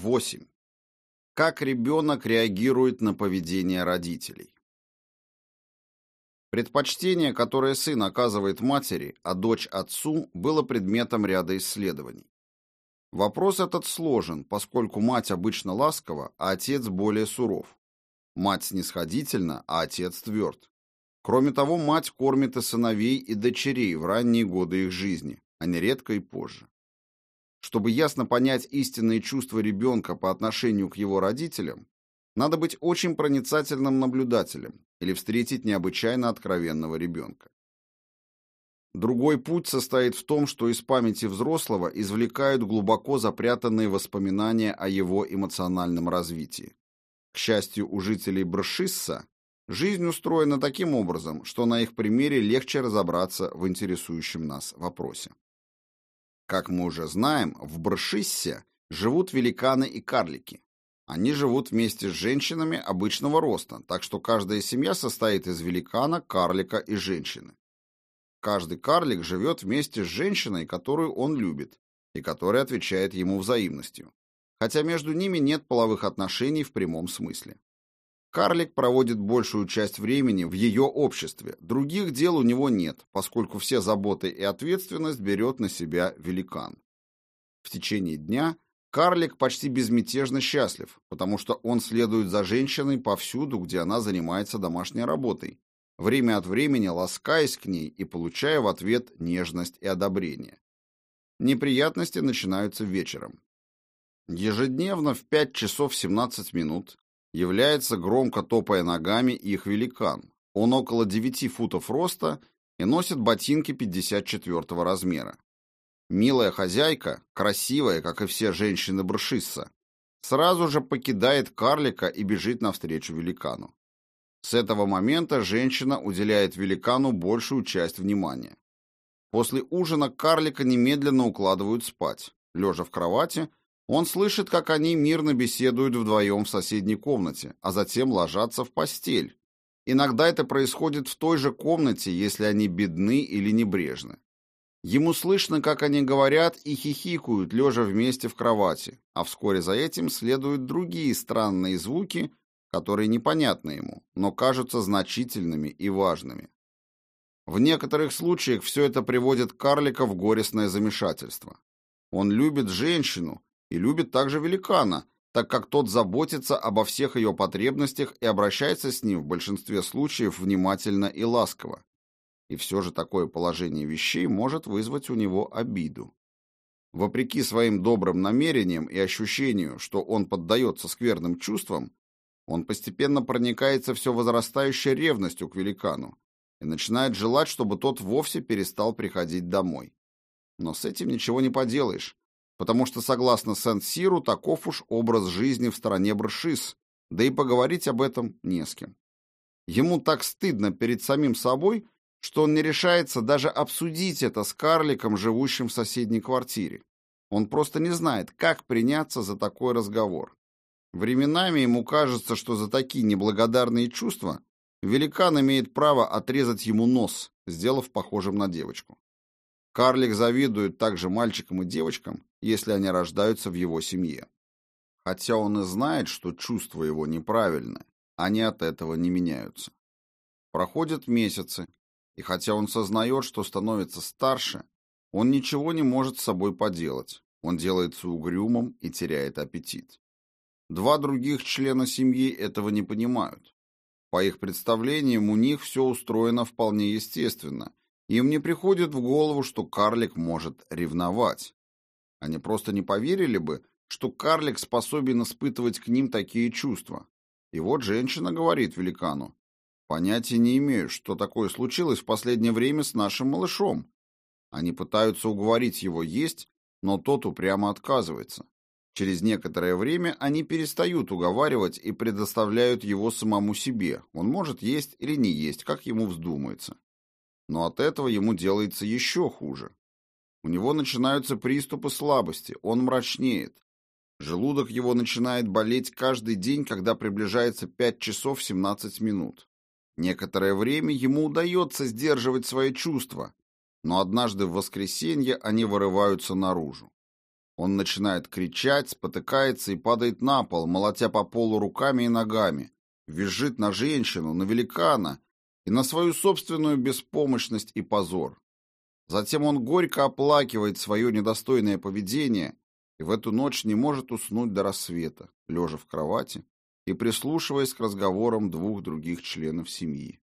8. Как ребенок реагирует на поведение родителей? Предпочтение, которое сын оказывает матери, а дочь отцу, было предметом ряда исследований. Вопрос этот сложен, поскольку мать обычно ласкова, а отец более суров. Мать снисходительна, а отец тверд. Кроме того, мать кормит и сыновей, и дочерей в ранние годы их жизни, а нередко и позже. Чтобы ясно понять истинные чувства ребенка по отношению к его родителям, надо быть очень проницательным наблюдателем или встретить необычайно откровенного ребенка. Другой путь состоит в том, что из памяти взрослого извлекают глубоко запрятанные воспоминания о его эмоциональном развитии. К счастью, у жителей Бршисса жизнь устроена таким образом, что на их примере легче разобраться в интересующем нас вопросе. Как мы уже знаем, в Бршиссе живут великаны и карлики. Они живут вместе с женщинами обычного роста, так что каждая семья состоит из великана, карлика и женщины. Каждый карлик живет вместе с женщиной, которую он любит, и которая отвечает ему взаимностью, хотя между ними нет половых отношений в прямом смысле. Карлик проводит большую часть времени в ее обществе, других дел у него нет, поскольку все заботы и ответственность берет на себя великан. В течение дня карлик почти безмятежно счастлив, потому что он следует за женщиной повсюду, где она занимается домашней работой, время от времени ласкаясь к ней и получая в ответ нежность и одобрение. Неприятности начинаются вечером. Ежедневно в 5 часов 17 минут является громко топая ногами их великан. Он около 9 футов роста и носит ботинки 54 размера. Милая хозяйка, красивая, как и все женщины Бршисса, сразу же покидает карлика и бежит навстречу великану. С этого момента женщина уделяет великану большую часть внимания. После ужина карлика немедленно укладывают спать. Лежа в кровати, он слышит, как они мирно беседуют вдвоем в соседней комнате, а затем ложатся в постель. Иногда это происходит в той же комнате, если они бедны или небрежны. Ему слышно, как они говорят и хихикают, лежа вместе в кровати, а вскоре за этим следуют другие странные звуки, которые непонятны ему, но кажутся значительными и важными. В некоторых случаях все это приводит карлика в горестное замешательство. Он любит женщину и любит также великана, так как тот заботится обо всех ее потребностях и обращается с ним в большинстве случаев внимательно и ласково. И все же такое положение вещей может вызвать у него обиду. Вопреки своим добрым намерениям и ощущению, что он поддается скверным чувствам, он постепенно проникается все возрастающей ревностью к великану и начинает желать, чтобы тот вовсе перестал приходить домой. Но с этим ничего не поделаешь, потому что, согласно Сент-Сиру, таков уж образ жизни в стране Бршис, да и поговорить об этом не с кем. Ему так стыдно перед самим собой, что он не решается даже обсудить это с карликом, живущим в соседней квартире. Он просто не знает, как приняться за такой разговор. Временами ему кажется, что за такие неблагодарные чувства великан имеет право отрезать ему нос, сделав похожим на девочку. Карлик завидует также мальчикам и девочкам, если они рождаются в его семье. Хотя он и знает, что чувства его неправильны, они от этого не меняются. Проходят месяцы, и хотя он сознает, что становится старше, он ничего не может с собой поделать. Он делается угрюмым и теряет аппетит. Два других члена семьи этого не понимают. По их представлениям, у них все устроено вполне естественно. Им не приходит в голову, что карлик может ревновать. Они просто не поверили бы, что карлик способен испытывать к ним такие чувства. И вот женщина говорит великану, «Понятия не имею, что такое случилось в последнее время с нашим малышом». Они пытаются уговорить его есть, но тот упрямо отказывается. Через некоторое время они перестают уговаривать и предоставляют его самому себе. Он может есть или не есть, как ему вздумается. Но от этого ему делается еще хуже. У него начинаются приступы слабости, он мрачнеет. Желудок его начинает болеть каждый день, когда приближается 5 часов 17 минут. Некоторое время ему удается сдерживать свои чувства, но однажды в воскресенье они вырываются наружу. Он начинает кричать, спотыкается и падает на пол, молотя по полу руками и ногами, визжит на женщину, на великана и на свою собственную беспомощность и позор. Затем он горько оплакивает свое недостойное поведение и в эту ночь не может уснуть до рассвета, лежа в кровати и прислушиваясь к разговорам двух других членов семьи.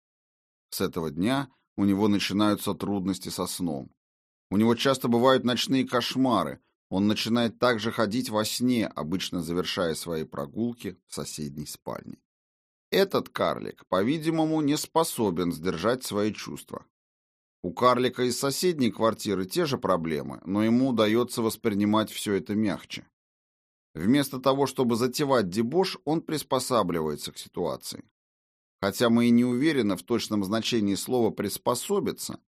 С этого дня у него начинаются трудности со сном. У него часто бывают ночные кошмары, он начинает также ходить во сне, обычно завершая свои прогулки в соседней спальне. Этот карлик, по-видимому, не способен сдержать свои чувства. У карлика из соседней квартиры те же проблемы, но ему удается воспринимать все это мягче. Вместо того, чтобы затевать дебош, он приспосабливается к ситуации. Хотя мы и не уверены в точном значении слова «приспособиться»,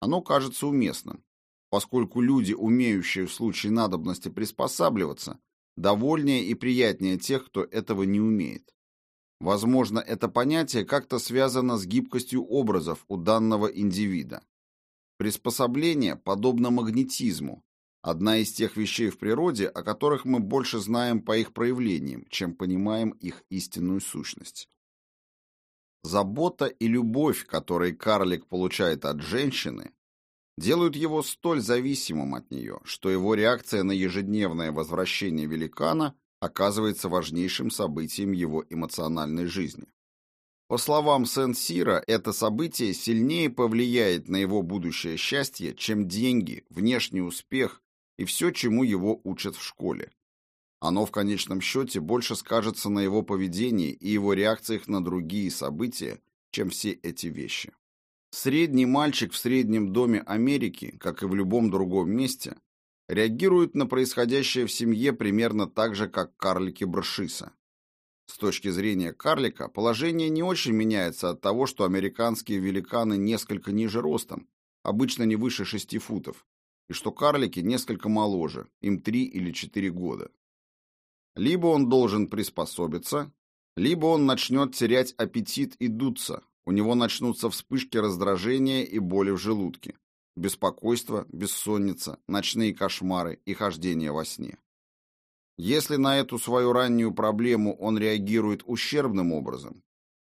оно кажется уместным поскольку люди, умеющие в случае надобности приспосабливаться, довольнее и приятнее тех, кто этого не умеет. Возможно, это понятие как-то связано с гибкостью образов у данного индивида. Приспособление подобно магнетизму, одна из тех вещей в природе, о которых мы больше знаем по их проявлениям, чем понимаем их истинную сущность. Забота и любовь, которые карлик получает от женщины, делают его столь зависимым от нее, что его реакция на ежедневное возвращение великана оказывается важнейшим событием его эмоциональной жизни. По словам Сен-Сира, это событие сильнее повлияет на его будущее счастье, чем деньги, внешний успех и все, чему его учат в школе. Оно в конечном счете больше скажется на его поведении и его реакциях на другие события, чем все эти вещи. Средний мальчик в среднем доме Америки, как и в любом другом месте, реагирует на происходящее в семье примерно так же, как карлики Бршиса. С точки зрения карлика, положение не очень меняется от того, что американские великаны несколько ниже ростом, обычно не выше 6 футов, и что карлики несколько моложе, им 3 или 4 года. Либо он должен приспособиться, либо он начнет терять аппетит и дуться, у него начнутся вспышки раздражения и боли в желудке, беспокойство, бессонница, ночные кошмары и хождение во сне. Если на эту свою раннюю проблему он реагирует ущербным образом,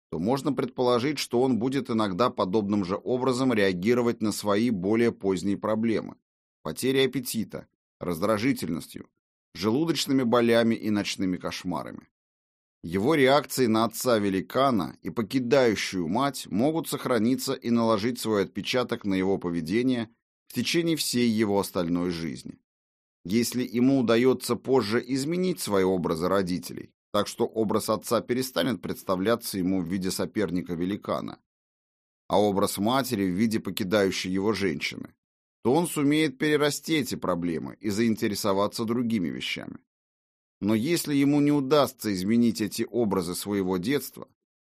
то можно предположить, что он будет иногда подобным же образом реагировать на свои более поздние проблемы – потерей аппетита, раздражительностью, желудочными болями и ночными кошмарами. Его реакции на отца-великана и покидающую мать могут сохраниться и наложить свой отпечаток на его поведение в течение всей его остальной жизни. Если ему удается позже изменить свои образы родителей, так что образ отца перестанет представляться ему в виде соперника-великана, а образ матери в виде покидающей его женщины, то он сумеет перерасти эти проблемы и заинтересоваться другими вещами. Но если ему не удастся изменить эти образы своего детства,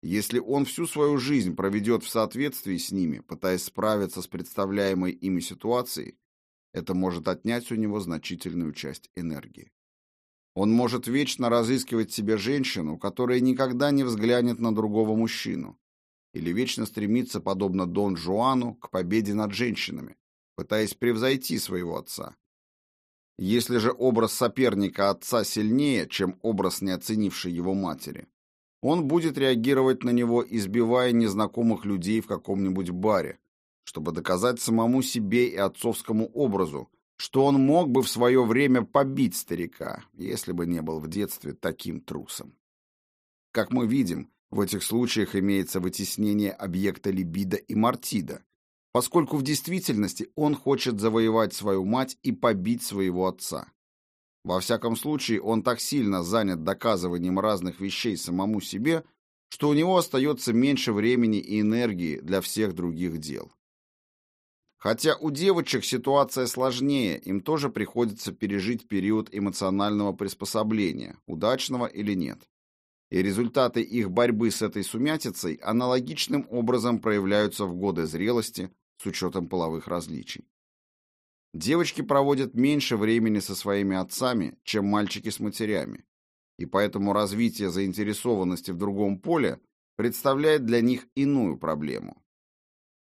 если он всю свою жизнь проведет в соответствии с ними, пытаясь справиться с представляемой ими ситуацией, это может отнять у него значительную часть энергии. Он может вечно разыскивать себе женщину, которая никогда не взглянет на другого мужчину, или вечно стремиться, подобно Дон Жуану, к победе над женщинами, пытаясь превзойти своего отца, если же образ соперника отца сильнее, чем образ неоценившей его матери, он будет реагировать на него, избивая незнакомых людей в каком-нибудь баре, чтобы доказать самому себе и отцовскому образу, что он мог бы в свое время побить старика, если бы не был в детстве таким трусом. Как мы видим, в этих случаях имеется вытеснение объекта либидо и мартида, поскольку в действительности он хочет завоевать свою мать и побить своего отца. Во всяком случае, он так сильно занят доказыванием разных вещей самому себе, что у него остается меньше времени и энергии для всех других дел. Хотя у девочек ситуация сложнее, им тоже приходится пережить период эмоционального приспособления, удачного или нет. И результаты их борьбы с этой сумятицей аналогичным образом проявляются в годы зрелости, с учетом половых различий. Девочки проводят меньше времени со своими отцами, чем мальчики с матерями, и поэтому развитие заинтересованности в другом поле представляет для них иную проблему.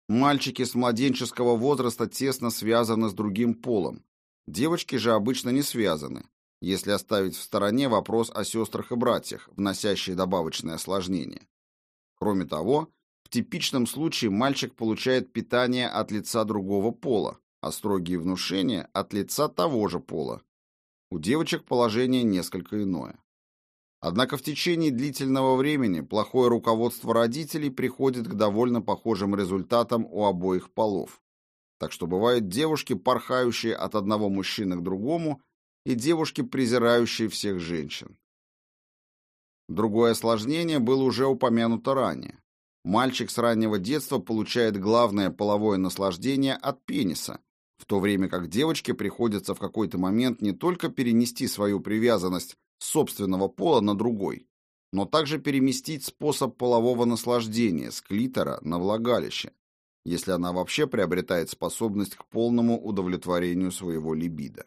Мальчики с младенческого возраста тесно связаны с другим полом, Девочки же обычно не связаны, если оставить в стороне вопрос о сестрах и братьях, вносящие добавочные осложнения. Кроме того, в типичном случае мальчик получает питание от лица другого пола, а строгие внушения от лица того же пола. У девочек положение несколько иное. Однако в течение длительного времени плохое руководство родителей приходит к довольно похожим результатам у обоих полов. Так что бывают девушки, порхающие от одного мужчины к другому, и девушки, презирающие всех женщин. Другое осложнение было уже упомянуто ранее. Мальчик с раннего детства получает главное половое наслаждение от пениса, в то время как девочке приходится в какой-то момент не только перенести свою привязанность собственного пола на другой, но также переместить способ полового наслаждения с клитора на влагалище, если она вообще приобретает способность к полному удовлетворению своего либидо.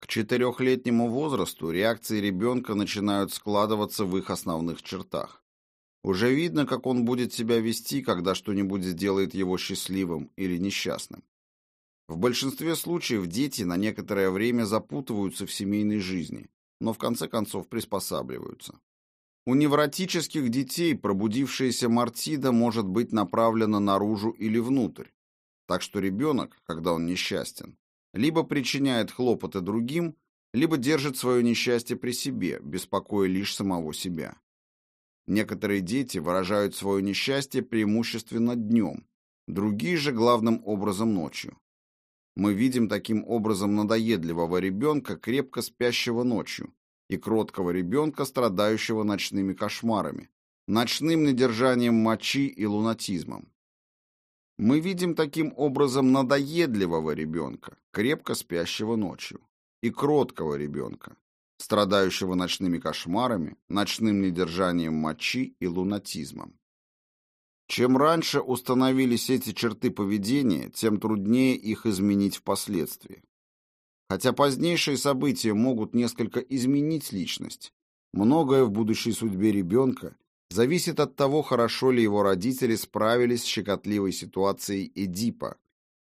К четырехлетнему возрасту реакции ребенка начинают складываться в их основных чертах. Уже видно, как он будет себя вести, когда что-нибудь сделает его счастливым или несчастным. В большинстве случаев дети на некоторое время запутываются в семейной жизни, но в конце концов приспосабливаются. У невротических детей пробудившаяся мартида может быть направлена наружу или внутрь. Так что ребенок, когда он несчастен, либо причиняет хлопоты другим, либо держит свое несчастье при себе, беспокоя лишь самого себя. Некоторые дети выражают свое несчастье преимущественно днем, другие же главным образом ночью. Мы видим таким образом надоедливого ребенка, крепко спящего ночью, и кроткого ребенка, страдающего ночными кошмарами, ночным недержанием мочи и лунатизмом. Мы видим таким образом надоедливого ребенка, крепко спящего ночью, и кроткого ребенка, страдающего ночными кошмарами, ночным недержанием мочи и лунатизмом. Чем раньше установились эти черты поведения, тем труднее их изменить впоследствии. Хотя позднейшие события могут несколько изменить личность, многое в будущей судьбе ребенка зависит от того, хорошо ли его родители справились с щекотливой ситуацией Эдипа,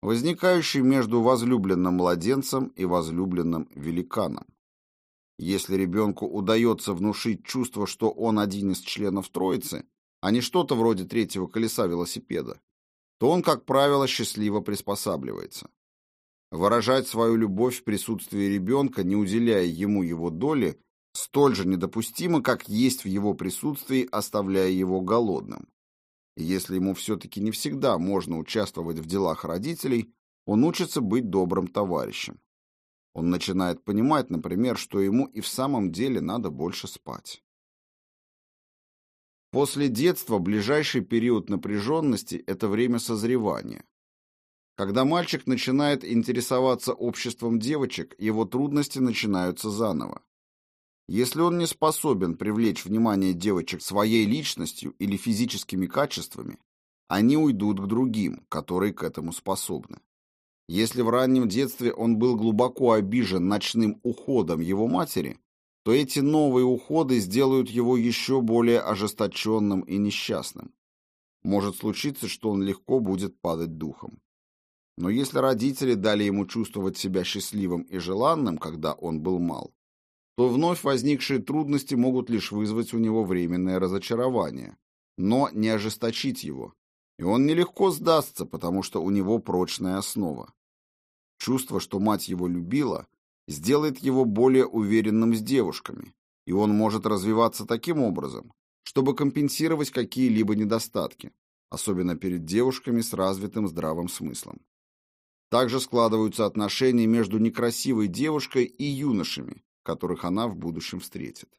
возникающей между возлюбленным младенцем и возлюбленным великаном. Если ребенку удается внушить чувство, что он один из членов Троицы, а не что-то вроде третьего колеса велосипеда, то он, как правило, счастливо приспосабливается. Выражать свою любовь в присутствии ребенка, не уделяя ему его доли, столь же недопустимо, как есть в его присутствии, оставляя его голодным. Если ему все-таки не всегда можно участвовать в делах родителей, он учится быть добрым товарищем. Он начинает понимать, например, что ему и в самом деле надо больше спать. После детства ближайший период напряженности – это время созревания. Когда мальчик начинает интересоваться обществом девочек, его трудности начинаются заново. Если он не способен привлечь внимание девочек своей личностью или физическими качествами, они уйдут к другим, которые к этому способны. Если в раннем детстве он был глубоко обижен ночным уходом его матери, то эти новые уходы сделают его еще более ожесточенным и несчастным. Может случиться, что он легко будет падать духом. Но если родители дали ему чувствовать себя счастливым и желанным, когда он был мал, то вновь возникшие трудности могут лишь вызвать у него временное разочарование, но не ожесточить его. И он нелегко сдастся, потому что у него прочная основа. Чувство, что мать его любила, сделает его более уверенным с девушками, и он может развиваться таким образом, чтобы компенсировать какие-либо недостатки, особенно перед девушками с развитым здравым смыслом. Также складываются отношения между некрасивой девушкой и юношами, которых она в будущем встретит.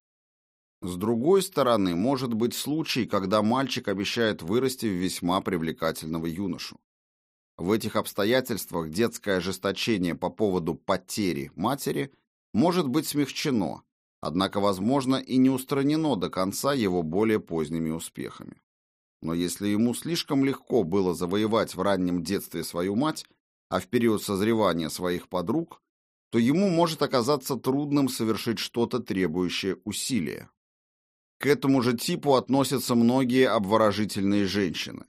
С другой стороны, может быть случай, когда мальчик обещает вырасти в весьма привлекательного юношу. В этих обстоятельствах детское ожесточение по поводу потери матери может быть смягчено, однако, возможно, и не устранено до конца его более поздними успехами. Но если ему слишком легко было завоевать в раннем детстве свою мать, а в период созревания своих подруг, то ему может оказаться трудным совершить что-то требующее усилия. К этому же типу относятся многие обворожительные женщины.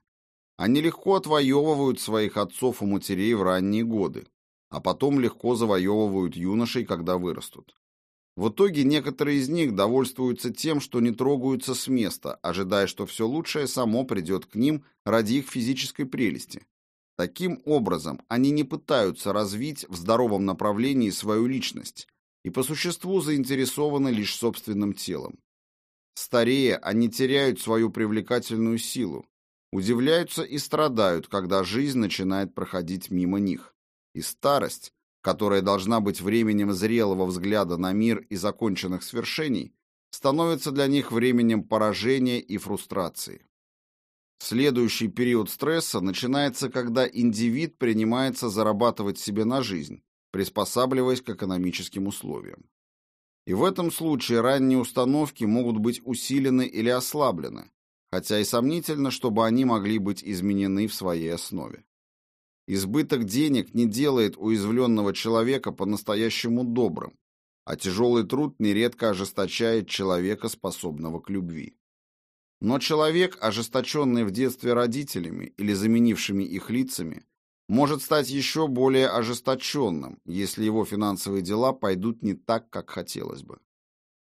Они легко отвоевывают своих отцов и матерей в ранние годы, а потом легко завоевывают юношей, когда вырастут. В итоге некоторые из них довольствуются тем, что не трогаются с места, ожидая, что все лучшее само придет к ним ради их физической прелести. Таким образом, они не пытаются развить в здоровом направлении свою личность и по существу заинтересованы лишь собственным телом. Старея, они теряют свою привлекательную силу, удивляются и страдают, когда жизнь начинает проходить мимо них. И старость, которая должна быть временем зрелого взгляда на мир и законченных свершений, становится для них временем поражения и фрустрации. Следующий период стресса начинается, когда индивид принимается зарабатывать себе на жизнь, приспосабливаясь к экономическим условиям. И в этом случае ранние установки могут быть усилены или ослаблены, хотя и сомнительно, чтобы они могли быть изменены в своей основе. Избыток денег не делает уязвленного человека по-настоящему добрым, а тяжелый труд нередко ожесточает человека, способного к любви. Но человек, ожесточенный в детстве родителями или заменившими их лицами, может стать еще более ожесточенным, если его финансовые дела пойдут не так, как хотелось бы.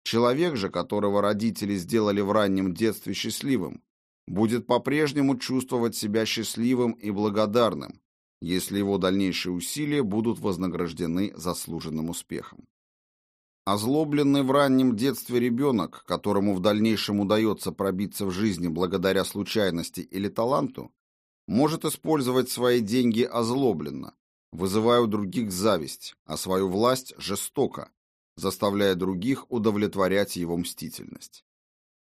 Человек же, которого родители сделали в раннем детстве счастливым, будет по-прежнему чувствовать себя счастливым и благодарным, если его дальнейшие усилия будут вознаграждены заслуженным успехом. Озлобленный в раннем детстве ребенок, которому в дальнейшем удается пробиться в жизни благодаря случайности или таланту, может использовать свои деньги озлобленно, вызывая у других зависть, а свою власть жестоко, заставляя других удовлетворять его мстительность.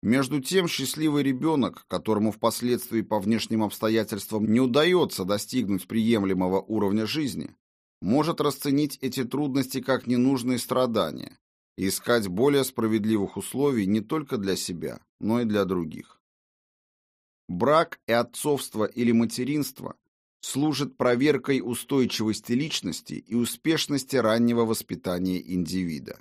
Между тем, счастливый ребенок, которому впоследствии по внешним обстоятельствам не удается достигнуть приемлемого уровня жизни, может расценить эти трудности как ненужные страдания и искать более справедливых условий не только для себя, но и для других. Брак и отцовство или материнство служат проверкой устойчивости личности и успешности раннего воспитания индивида.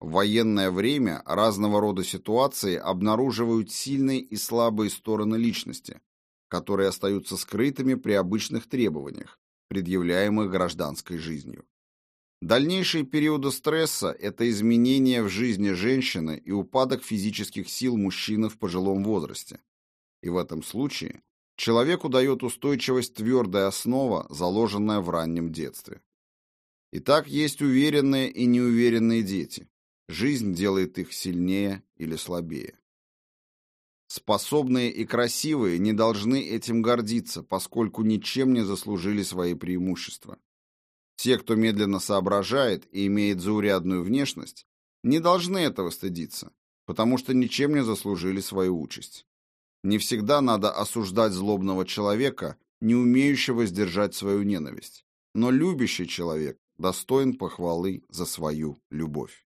В военное время разного рода ситуации обнаруживают сильные и слабые стороны личности, которые остаются скрытыми при обычных требованиях, предъявляемых гражданской жизнью. Дальнейшие периоды стресса – это изменения в жизни женщины и упадок физических сил мужчины в пожилом возрасте. И в этом случае человеку дает устойчивость твердая основа, заложенная в раннем детстве. Итак, есть уверенные и неуверенные дети, Жизнь делает их сильнее или слабее. Способные и красивые не должны этим гордиться, поскольку ничем не заслужили свои преимущества. Те, кто медленно соображает и имеет заурядную внешность, не должны этого стыдиться, потому что ничем не заслужили свою участь. Не всегда надо осуждать злобного человека, не умеющего сдержать свою ненависть, но любящий человек достоин похвалы за свою любовь.